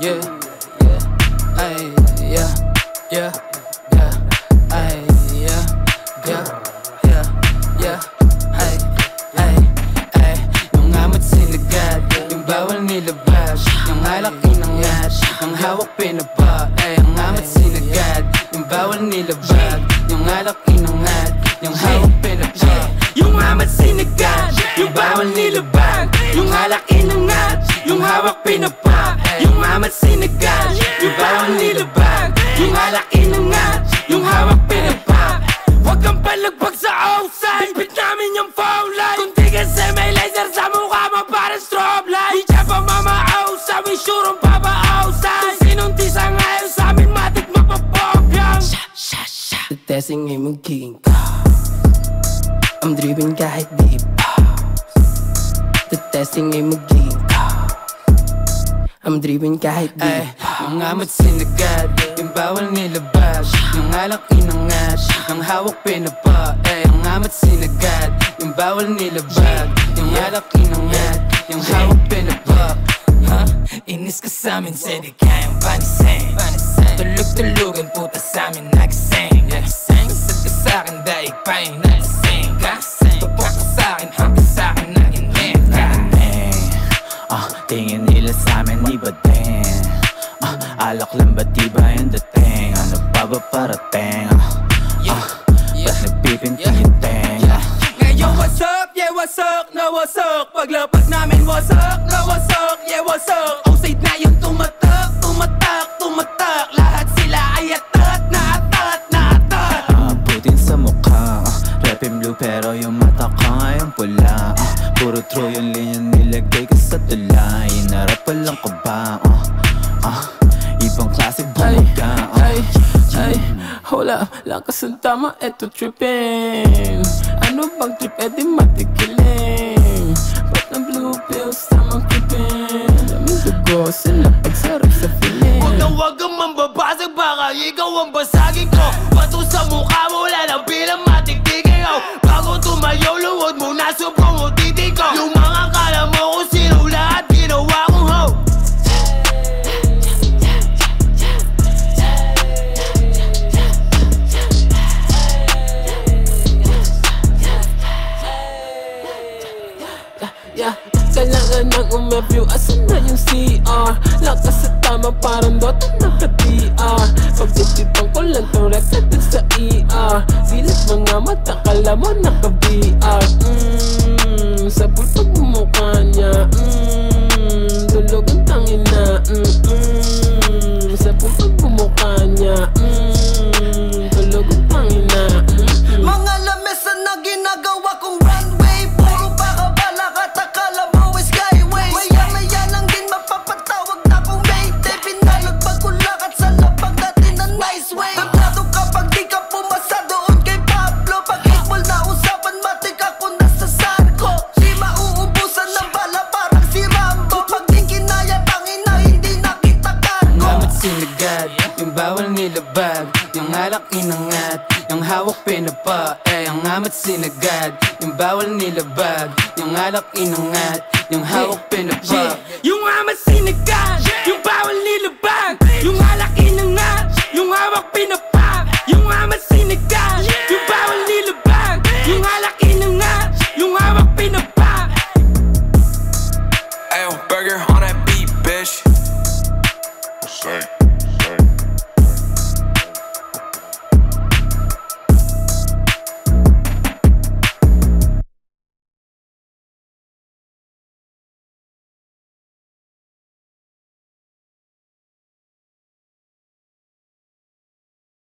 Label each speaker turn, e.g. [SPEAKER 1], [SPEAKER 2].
[SPEAKER 1] yeah, yeah, ay, yeah, yeah, yeah, ay, yeah, yeah, yeah, yeah, ay, ay, ay, yung amat sinagad, yung bawal nilabas, yung alak inangat, ang hawak pinapa, ay, ang amat sinagad, yung bawal nilabag, yung alak inangat, yung hawak pinapa, yung amat sinagad, yung bawal nilabag, yung alak inangat, yung hawak pinapa, yung amat sinagad, yung bawal nilabag, yung alak inangat, yung hawak pinapa. Huwag kang palagpag sa outside Bitbit namin yung phone line. Kung di kasi may laser sa mukha mo para strobe light. Di dyan pa mamaausay We sure ang babaausay Kung sinong di sa ngayon sa amin matik mapapopyang Sha, sha, sha. Testing ay magiging ka I'm driven kahit di pa. The testing ay magiging ka I'm driven kahit di. Ay, mga amat sinagad Yung bawal nilabas. Yung alak inangat Ang hawak pinapa Ay, ang amat sinagad Yung bawal nilabag Yung alak inangat Yung hawak pinapa Ha? Inis ka sa amin Sa di kayang panisin Tulog-tulugan puta sa amin Nagising Kasad ka sa akin Daig pa yung
[SPEAKER 2] tingin nila sa amin iba din? Ah, Alak lang ba di ba yung dating? Ano pa ba parating? Ah, ah, Ba't nagpipinti yung tenga?
[SPEAKER 1] Ngayon what's up, yeah up, na up? Paglapag namin what's
[SPEAKER 2] ah.
[SPEAKER 1] Ay, ay, wala, lakas ang tama, eto tripping Ano bang trip, edi matikiling Ba't ng blue pills, tamang creeping Daming dugo sila pagsarap sa feeling.
[SPEAKER 3] Huwag na huwag kang mambabasag Baka ikaw ang basagin ko. Bato sa mukha mo Wala nang bilang matiktikin Bago tumayo Luwad mo na sobrang
[SPEAKER 1] CR? Lakas sa tama parang Dota naka-DR Pagtitipang ko lang tong dun sa ER Silit mga mata, kala mo naka-VR Mmm, sa pulpag mukha niya. Mmm, tulog ang tangina mm, mm, Sa pulpag mukha niya. Mmm, nilabag. Yung alak inangat, yung hawak pinapa Eh, ang amat sinagad, yung bawal nilabag Yung alak inangat, yung hawak pinapa. Yung amat sinagad, yung